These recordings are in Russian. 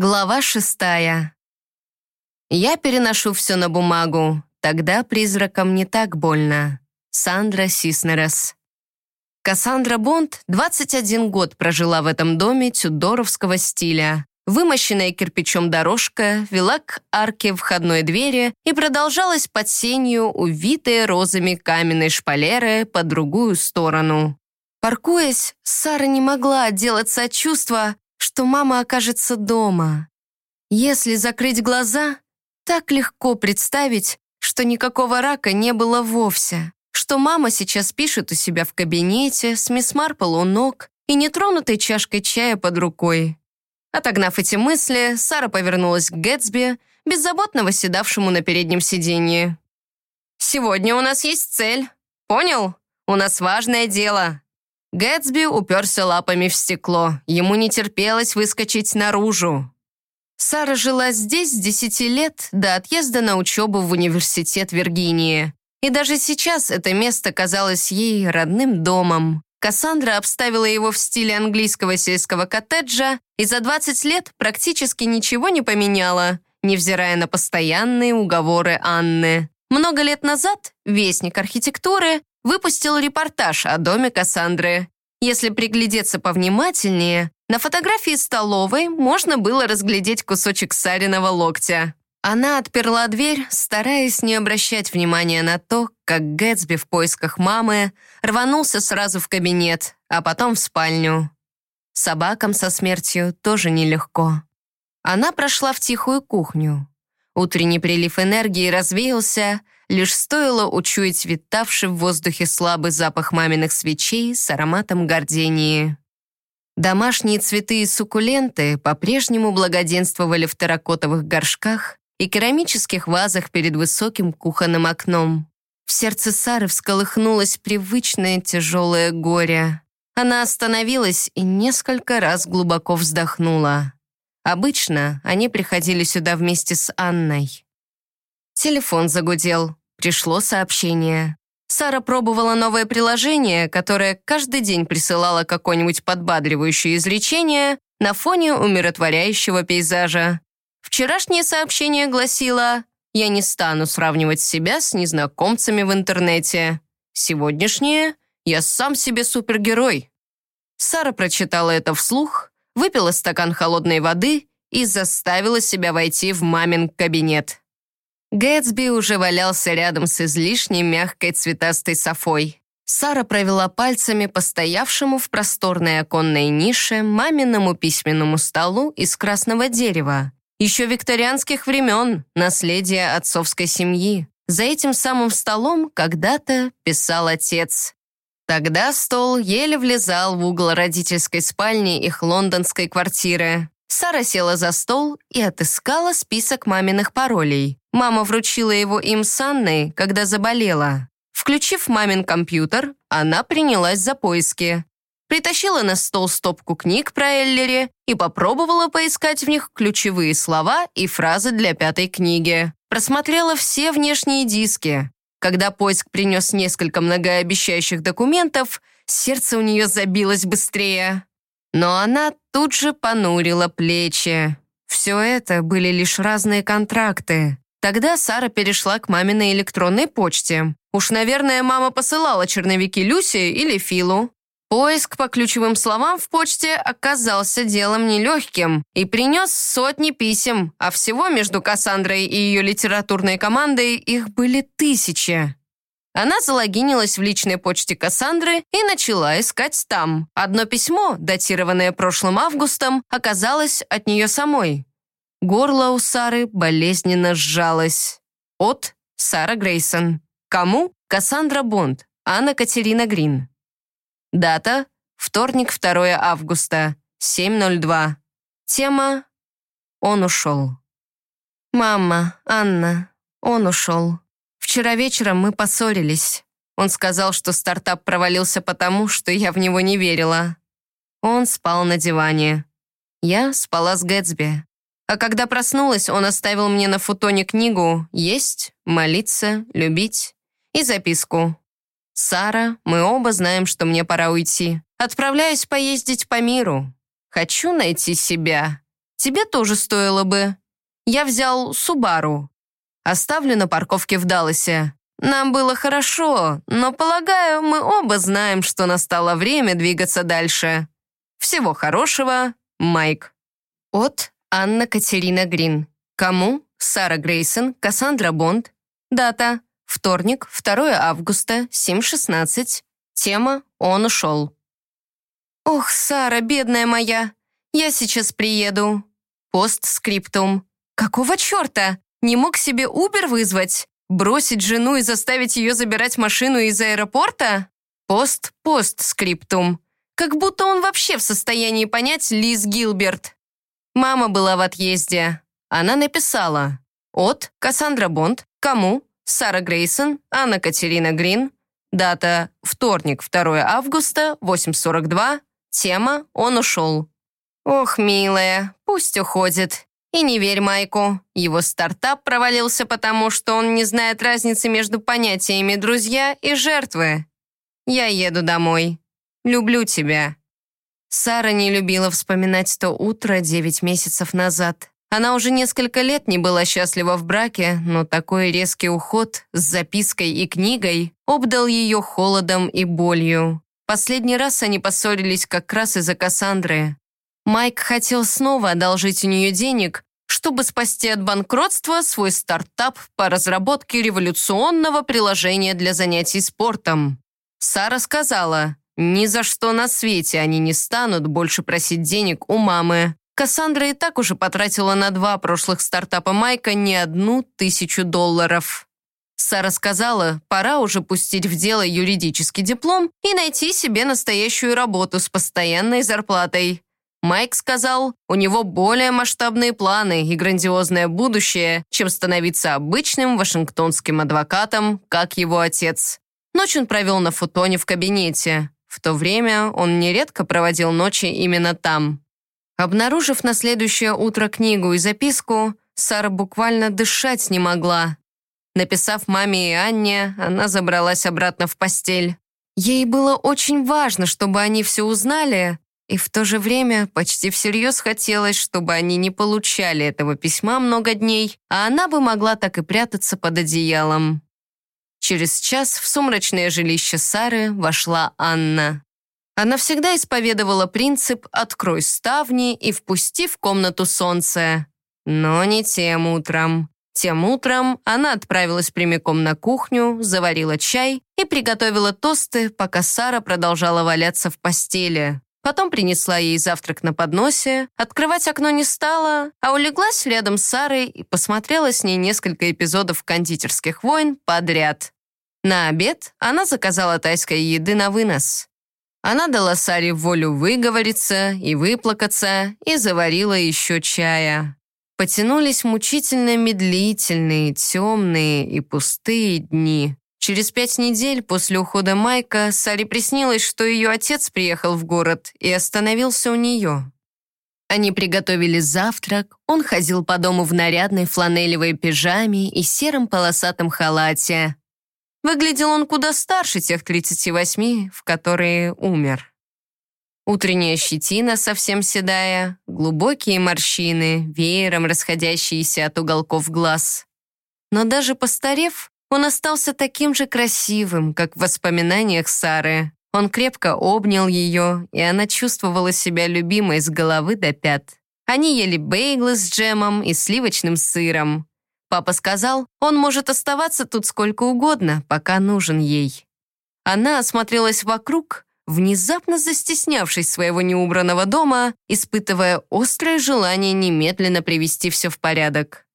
Глава шестая. Я переношу все на бумагу, тогда призракам не так больно. Сандра Сиснерес. Кассандра Бонд 21 год прожила в этом доме тюдоровского стиля. Вымощенная кирпичом дорожка вела к арке входной двери и продолжалась под сенью, увитые розами каменной шпалеры по другую сторону. Паркуясь, Сара не могла отделаться от чувства, что мама окажется дома. Если закрыть глаза, так легко представить, что никакого рака не было вовсе, что мама сейчас пишет у себя в кабинете с мисс Марпл у ног и нетронутой чашкой чая под рукой. Отогнав эти мысли, Сара повернулась к Гэтсби, беззаботно восседавшему на переднем сиденье. «Сегодня у нас есть цель. Понял? У нас важное дело. Гэтсби уперся лапами в стекло. Ему не терпелось выскочить наружу. Сара жила здесь с 10 лет до отъезда на учебу в университет Виргинии. И даже сейчас это место казалось ей родным домом. Кассандра обставила его в стиле английского сельского коттеджа и за 20 лет практически ничего не поменяла, невзирая на постоянные уговоры Анны. Много лет назад Вестник архитектуры выпустил репортаж о доме Кассандры. Если приглядеться повнимательнее, на фотографии столовой можно было разглядеть кусочек сариного локтя. Она отперла дверь, стараясь не обращать внимания на то, как Гэтсби в поисках мамы рванулся сразу в кабинет, а потом в спальню. Собакам со смертью тоже нелегко. Она прошла в тихую кухню. Утренний прилив энергии развеялся, Лишь стоило учуять витавший в воздухе слабый запах маминых свечей с ароматом гордении. Домашние цветы и суккуленты по-прежнему благоденствовали в терракотовых горшках и керамических вазах перед высоким кухонным окном. В сердце Сары всколыхнулось привычное тяжелое горе. Она остановилась и несколько раз глубоко вздохнула. Обычно они приходили сюда вместе с Анной. Телефон загудел. Пришло сообщение. Сара пробовала новое приложение, которое каждый день присылало какое-нибудь подбадривающее изречение на фоне умиротворяющего пейзажа. Вчерашнее сообщение гласило «Я не стану сравнивать себя с незнакомцами в интернете». Сегодняшнее «Я сам себе супергерой». Сара прочитала это вслух, выпила стакан холодной воды и заставила себя войти в мамин кабинет. Гэтсби уже валялся рядом с излишне мягкой цветастой софой. Сара провела пальцами по стоявшему в просторной оконной нише маминому письменному столу из красного дерева. Еще викторианских времен, наследие отцовской семьи. За этим самым столом когда-то писал отец. Тогда стол еле влезал в угол родительской спальни их лондонской квартиры. Сара села за стол и отыскала список маминых паролей. Мама вручила его им с Анной, когда заболела. Включив мамин компьютер, она принялась за поиски. Притащила на стол стопку книг про Эллери и попробовала поискать в них ключевые слова и фразы для пятой книги. Просмотрела все внешние диски. Когда поиск принес несколько многообещающих документов, сердце у нее забилось быстрее. Но она тут же понурила плечи. Все это были лишь разные контракты. Тогда Сара перешла к маминой электронной почте. Уж, наверное, мама посылала черновики Люси или Филу. Поиск по ключевым словам в почте оказался делом нелегким и принес сотни писем, а всего между Кассандрой и ее литературной командой их были тысячи. Она залогинилась в личной почте Кассандры и начала искать там. Одно письмо, датированное прошлым августом, оказалось от нее самой. Горло у Сары болезненно сжалось. От Сара Грейсон. Кому? Кассандра Бонд. Анна Катерина Грин. Дата – вторник, 2 августа, 7.02. Тема – он ушел. «Мама, Анна, он ушел. Вчера вечером мы поссорились. Он сказал, что стартап провалился потому, что я в него не верила. Он спал на диване. Я спала с Гэтсби. А когда проснулась, он оставил мне на футоне книгу «Есть, молиться, любить» и записку. «Сара, мы оба знаем, что мне пора уйти. Отправляюсь поездить по миру. Хочу найти себя. тебе тоже стоило бы. Я взял Субару. Оставлю на парковке в Далласе. Нам было хорошо, но, полагаю, мы оба знаем, что настало время двигаться дальше. Всего хорошего, Майк. От Анна Катерина Грин. Кому? Сара Грейсон, Кассандра Бонд. Дата. Вторник, 2 августа, 7.16. Тема «Он ушел». «Ох, Сара, бедная моя, я сейчас приеду». Постскриптум. «Какого черта? Не мог себе Убер вызвать? Бросить жену и заставить ее забирать машину из аэропорта? Пост-постскриптум. Как будто он вообще в состоянии понять Лиз Гилберт. Мама была в отъезде. Она написала. От Кассандра Бонд. Кому? Сара Грейсон. Анна Катерина Грин. Дата вторник, 2 августа, 8.42. Тема «Он ушел». Ох, милая, пусть уходит. И не верь Майку. Его стартап провалился потому, что он не знает разницы между понятиями «друзья» и «жертвы». Я еду домой. Люблю тебя. Сара не любила вспоминать то утро девять месяцев назад. Она уже несколько лет не была счастлива в браке, но такой резкий уход с запиской и книгой обдал ее холодом и болью. Последний раз они поссорились как раз из-за Кассандры. Майк хотел снова одолжить у нее денег, чтобы спасти от банкротства свой стартап по разработке революционного приложения для занятий спортом. Сара сказала, ни за что на свете они не станут больше просить денег у мамы. Кассандра и так уже потратила на два прошлых стартапа Майка не одну тысячу долларов. Сара сказала, пора уже пустить в дело юридический диплом и найти себе настоящую работу с постоянной зарплатой. Майк сказал, у него более масштабные планы и грандиозное будущее, чем становиться обычным вашингтонским адвокатом, как его отец. Ночь он провел на футоне в кабинете. В то время он нередко проводил ночи именно там. Обнаружив на следующее утро книгу и записку, Сара буквально дышать не могла. Написав маме и Анне, она забралась обратно в постель. Ей было очень важно, чтобы они все узнали, и в то же время почти всерьез хотелось, чтобы они не получали этого письма много дней, а она бы могла так и прятаться под одеялом. Через час в сумрачное жилище Сары вошла Анна. Она всегда исповедовала принцип «открой ставни и впусти в комнату солнце». Но не тем утром. Тем утром она отправилась прямиком на кухню, заварила чай и приготовила тосты, пока Сара продолжала валяться в постели. Потом принесла ей завтрак на подносе, открывать окно не стала, а улеглась рядом с Сарой и посмотрела с ней несколько эпизодов «Кондитерских войн» подряд. На обед она заказала тайской еды на вынос. Она дала Саре волю выговориться и выплакаться и заварила еще чая. Потянулись мучительно медлительные, темные и пустые дни. Через пять недель после ухода Майка Саре приснилось, что ее отец приехал в город и остановился у нее. Они приготовили завтрак, он ходил по дому в нарядной фланелевой пижаме и сером полосатом халате. Выглядел он куда старше тех 38, в которые умер. Утренняя щетина совсем седая, глубокие морщины, веером расходящиеся от уголков глаз. Но даже постарев, он остался таким же красивым, как в воспоминаниях Сары. Он крепко обнял ее, и она чувствовала себя любимой с головы до пят. Они ели бейглы с джемом и сливочным сыром. Папа сказал, он может оставаться тут сколько угодно, пока нужен ей. Она осмотрелась вокруг, внезапно застеснявшись своего неубранного дома, испытывая острое желание немедленно привести все в порядок.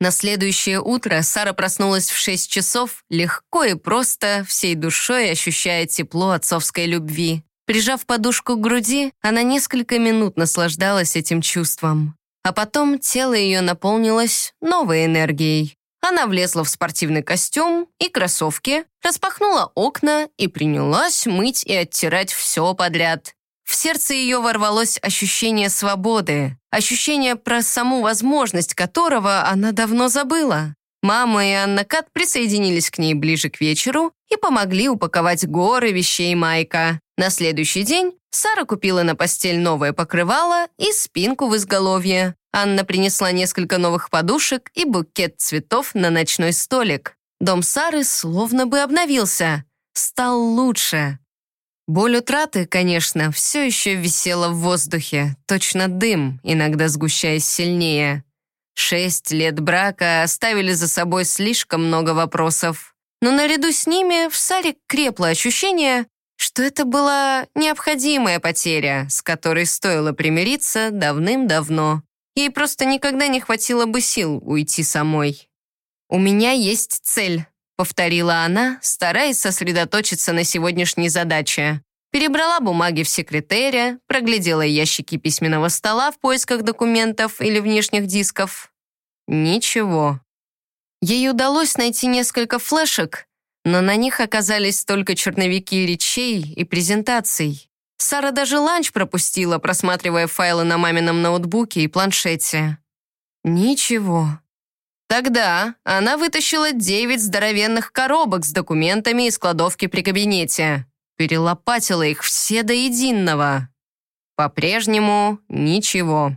На следующее утро Сара проснулась в 6 часов, легко и просто, всей душой ощущая тепло отцовской любви. Прижав подушку к груди, она несколько минут наслаждалась этим чувством. А потом тело ее наполнилось новой энергией. Она влезла в спортивный костюм и кроссовки, распахнула окна и принялась мыть и оттирать все подряд. В сердце ее ворвалось ощущение свободы, ощущение про саму возможность которого она давно забыла. Мама и Анна Кат присоединились к ней ближе к вечеру и помогли упаковать горы вещей Майка. На следующий день Сара купила на постель новое покрывало и спинку в изголовье. Анна принесла несколько новых подушек и букет цветов на ночной столик. Дом Сары словно бы обновился, стал лучше. Боль утраты, конечно, все еще висела в воздухе, точно дым, иногда сгущаясь сильнее. Шесть лет брака оставили за собой слишком много вопросов. Но наряду с ними в Саре крепло ощущение, что это была необходимая потеря, с которой стоило примириться давным-давно. Ей просто никогда не хватило бы сил уйти самой. «У меня есть цель», — повторила она, стараясь сосредоточиться на сегодняшней задаче. Перебрала бумаги в секретаре, проглядела ящики письменного стола в поисках документов или внешних дисков. Ничего. Ей удалось найти несколько флешек, но на них оказались только черновики речей и презентаций. Сара даже ланч пропустила, просматривая файлы на мамином ноутбуке и планшете. Ничего. Тогда она вытащила девять здоровенных коробок с документами из кладовки при кабинете. Перелопатила их все до единого. По-прежнему ничего.